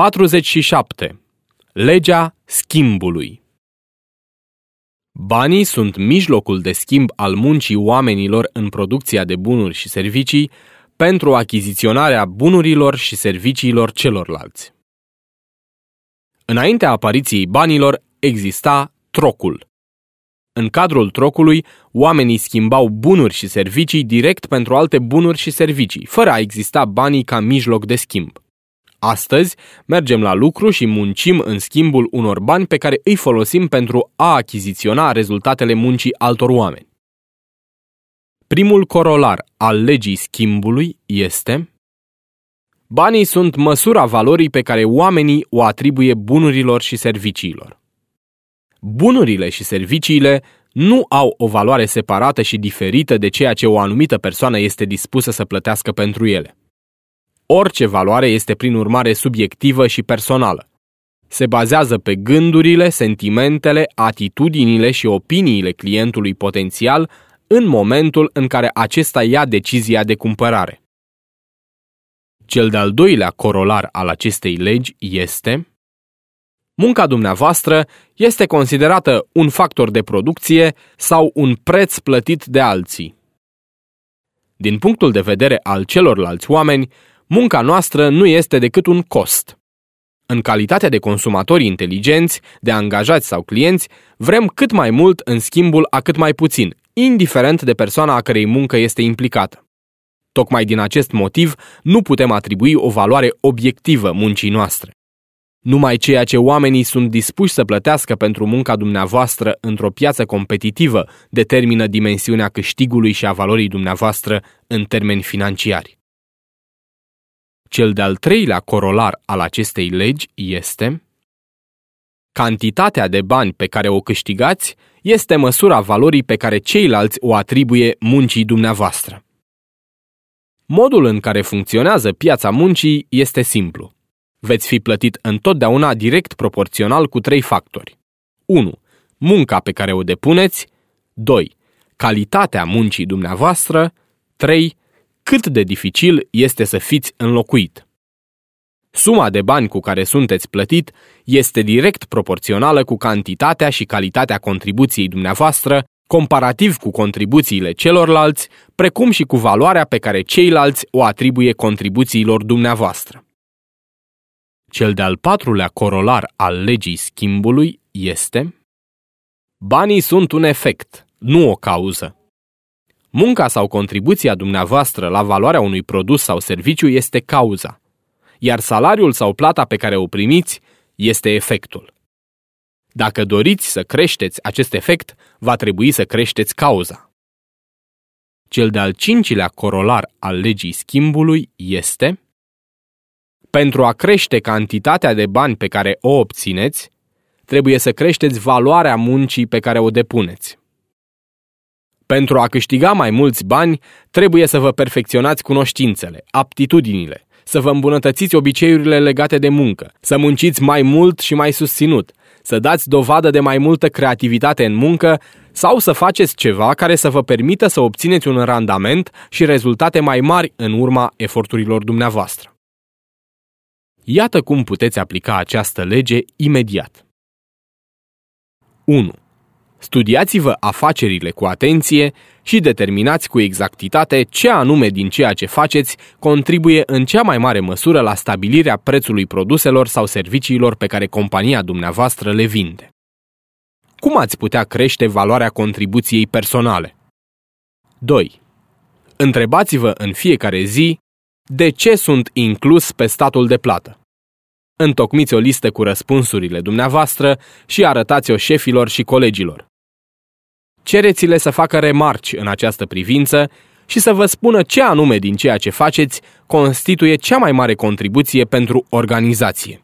47. Legea schimbului Banii sunt mijlocul de schimb al muncii oamenilor în producția de bunuri și servicii pentru achiziționarea bunurilor și serviciilor celorlalți. Înaintea apariției banilor exista trocul. În cadrul trocului, oamenii schimbau bunuri și servicii direct pentru alte bunuri și servicii, fără a exista banii ca mijloc de schimb. Astăzi, mergem la lucru și muncim în schimbul unor bani pe care îi folosim pentru a achiziționa rezultatele muncii altor oameni. Primul corolar al legii schimbului este Banii sunt măsura valorii pe care oamenii o atribuie bunurilor și serviciilor. Bunurile și serviciile nu au o valoare separată și diferită de ceea ce o anumită persoană este dispusă să plătească pentru ele. Orice valoare este prin urmare subiectivă și personală. Se bazează pe gândurile, sentimentele, atitudinile și opiniile clientului potențial în momentul în care acesta ia decizia de cumpărare. Cel de-al doilea corolar al acestei legi este Munca dumneavoastră este considerată un factor de producție sau un preț plătit de alții. Din punctul de vedere al celorlalți oameni, munca noastră nu este decât un cost. În calitatea de consumatori inteligenți, de angajați sau clienți, vrem cât mai mult în schimbul a cât mai puțin, indiferent de persoana a cărei muncă este implicată. Tocmai din acest motiv, nu putem atribui o valoare obiectivă muncii noastre. Numai ceea ce oamenii sunt dispuși să plătească pentru munca dumneavoastră într-o piață competitivă determină dimensiunea câștigului și a valorii dumneavoastră în termeni financiari. Cel de-al treilea corolar al acestei legi este Cantitatea de bani pe care o câștigați este măsura valorii pe care ceilalți o atribuie muncii dumneavoastră. Modul în care funcționează piața muncii este simplu. Veți fi plătit întotdeauna direct proporțional cu trei factori. 1. Munca pe care o depuneți. 2. Calitatea muncii dumneavoastră. 3 cât de dificil este să fiți înlocuit. Suma de bani cu care sunteți plătit este direct proporțională cu cantitatea și calitatea contribuției dumneavoastră, comparativ cu contribuțiile celorlalți, precum și cu valoarea pe care ceilalți o atribuie contribuțiilor dumneavoastră. Cel de-al patrulea corolar al legii schimbului este Banii sunt un efect, nu o cauză. Munca sau contribuția dumneavoastră la valoarea unui produs sau serviciu este cauza, iar salariul sau plata pe care o primiți este efectul. Dacă doriți să creșteți acest efect, va trebui să creșteți cauza. Cel de-al cincilea corolar al legii schimbului este Pentru a crește cantitatea de bani pe care o obțineți, trebuie să creșteți valoarea muncii pe care o depuneți. Pentru a câștiga mai mulți bani, trebuie să vă perfecționați cunoștințele, aptitudinile, să vă îmbunătățiți obiceiurile legate de muncă, să munciți mai mult și mai susținut, să dați dovadă de mai multă creativitate în muncă sau să faceți ceva care să vă permită să obțineți un randament și rezultate mai mari în urma eforturilor dumneavoastră. Iată cum puteți aplica această lege imediat. 1. Studiați-vă afacerile cu atenție și determinați cu exactitate ce anume din ceea ce faceți contribuie în cea mai mare măsură la stabilirea prețului produselor sau serviciilor pe care compania dumneavoastră le vinde. Cum ați putea crește valoarea contribuției personale? 2. Întrebați-vă în fiecare zi de ce sunt inclus pe statul de plată. Întocmiți o listă cu răspunsurile dumneavoastră și arătați-o șefilor și colegilor. Cereți-le să facă remarci în această privință și să vă spună ce anume din ceea ce faceți constituie cea mai mare contribuție pentru organizație.